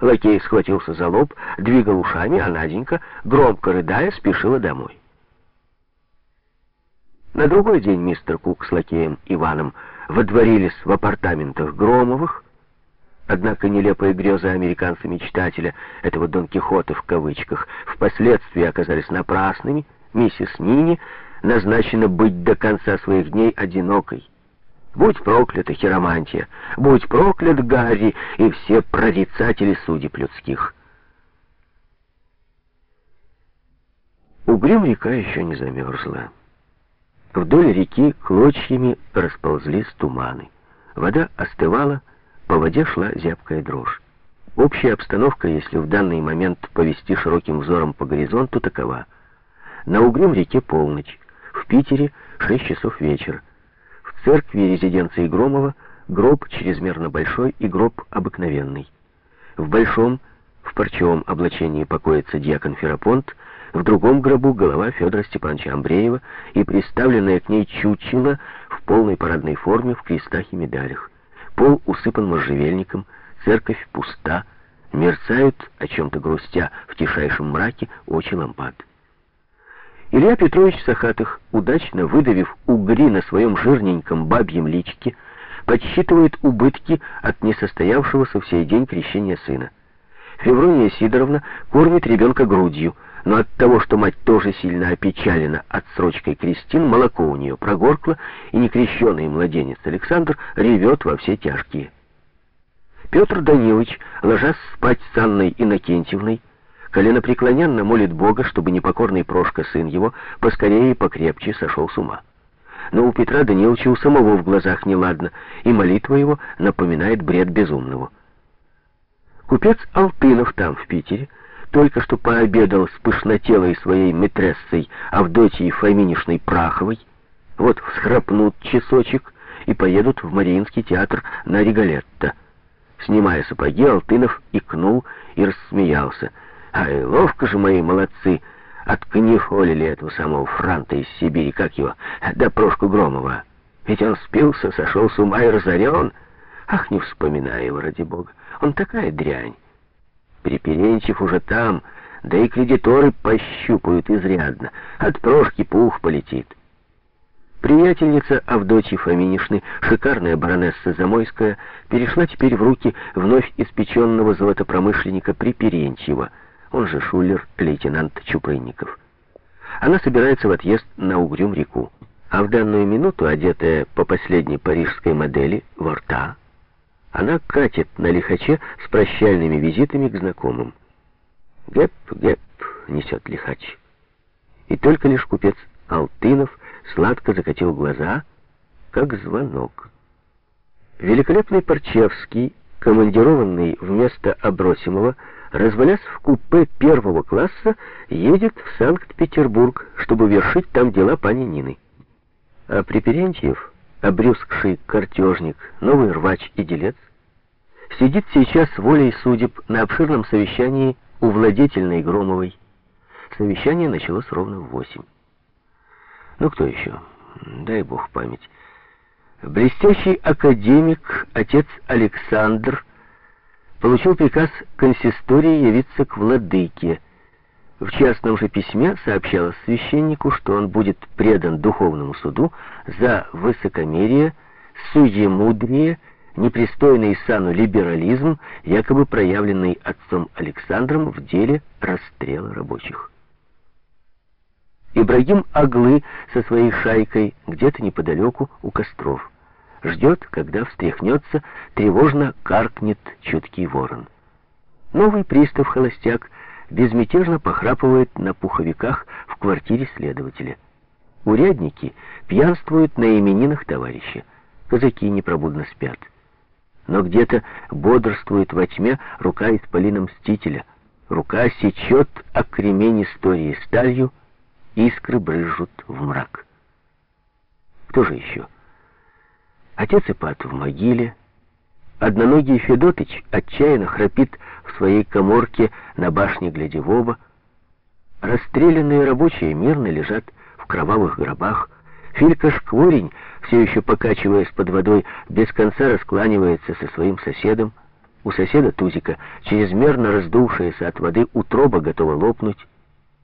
Лакей схватился за лоб, двигал ушами, а Наденька, громко рыдая, спешила домой. На другой день мистер Кук с лакеем Иваном водворились в апартаментах Громовых, однако нелепые грезы американца-мечтателя, этого Дон Кихота в кавычках, впоследствии оказались напрасными, миссис Нини назначена быть до конца своих дней одинокой. Будь проклята хиромантия, будь проклят Гарри и все прорицатели судеб людских. Угрюм река еще не замерзла. Вдоль реки клочьями расползлись туманы. Вода остывала, по воде шла зябкая дрожь. Общая обстановка, если в данный момент повести широким взором по горизонту, такова. На Угрюм реке полночь, в Питере 6 часов вечера. Церкви резиденции Громова гроб чрезмерно большой и гроб обыкновенный. В большом, в парчевом облачении покоится диакон Ферапонт, в другом гробу голова Федора Степановича Амбреева и приставленная к ней чучело в полной парадной форме в крестах и медалях. Пол усыпан можжевельником, церковь пуста, мерцают, о чем-то грустя, в тишайшем мраке очи лампад. Илья Петрович Сахатых, удачно выдавив угри на своем жирненьком бабьем личке, подсчитывает убытки от несостоявшегося в сей день крещения сына. Феврония Сидоровна кормит ребенка грудью, но от того, что мать тоже сильно опечалена отсрочкой крестин, молоко у нее прогоркло, и некрещенный младенец Александр ревет во все тяжкие. Петр Данилович, ложась спать с Анной Иннокентьевной, коленопреклоненно молит Бога, чтобы непокорный Прошка, сын его, поскорее и покрепче сошел с ума. Но у Петра Даниловича у самого в глазах неладно, и молитва его напоминает бред безумного. Купец Алтынов там, в Питере, только что пообедал с пышнотелой своей метрессой Авдотьей Фоминишной Праховой, вот всхрапнут часочек и поедут в Мариинский театр на Регалетто. Снимая сапоги, Алтынов икнул и рассмеялся. «Ай, ловко же мои молодцы! Отканифолили этого самого франта из Сибири, как его, да Прошку Громова. Ведь он спился, сошел с ума и разорен. Ах, не вспоминай его, ради бога, он такая дрянь. Переперенчив уже там, да и кредиторы пощупают изрядно. От прошки пух полетит. Приятельница Авдотьи Фоминишны, шикарная баронесса Замойская, перешла теперь в руки вновь испеченного золотопромышленника Приперенчева, он же шулер, лейтенант Чупрынников. Она собирается в отъезд на Угрюм-реку, а в данную минуту, одетая по последней парижской модели, во рта, она катит на лихаче с прощальными визитами к знакомым. Гэп, гэп, несет лихач. И только лишь купец Алтынов сладко закатил глаза, как звонок. Великолепный Парчевский, командированный вместо Абросимова, развалясь в купе первого класса, едет в Санкт-Петербург, чтобы вершить там дела пани Нины. А Приперентьев обрюзгший картежник, новый рвач и делец, сидит сейчас волей судеб на обширном совещании у владетельной Громовой. Совещание началось ровно в восемь. Ну, кто еще? Дай бог память. Блестящий академик, отец Александр, получил приказ консистории явиться к владыке, в частном же письме сообщалось священнику, что он будет предан духовному суду за высокомерие, суемудрие, непристойный сану либерализм, якобы проявленный отцом Александром в деле расстрела рабочих. Ибрагим Аглы со своей шайкой где-то неподалеку у костров. Ждет, когда встряхнется, тревожно каркнет чуткий ворон. Новый пристав-холостяк безмятежно похрапывает на пуховиках в квартире следователя. Урядники пьянствуют на именинах товарища. Казаки непробудно спят. Но где-то бодрствует во тьме рука исполина мстителя. Рука сечет о кремень истории сталью, искры брызжут в мрак. Кто же еще? Отец Ипат в могиле, Одноногий Федотыч отчаянно храпит в своей коморке на башне глядя в оба. Расстрелянные рабочие мирно лежат в кровавых гробах. Филька Шкворень, все еще покачиваясь под водой, без конца раскланивается со своим соседом. У соседа Тузика, чрезмерно раздувшаяся от воды, утроба готова лопнуть.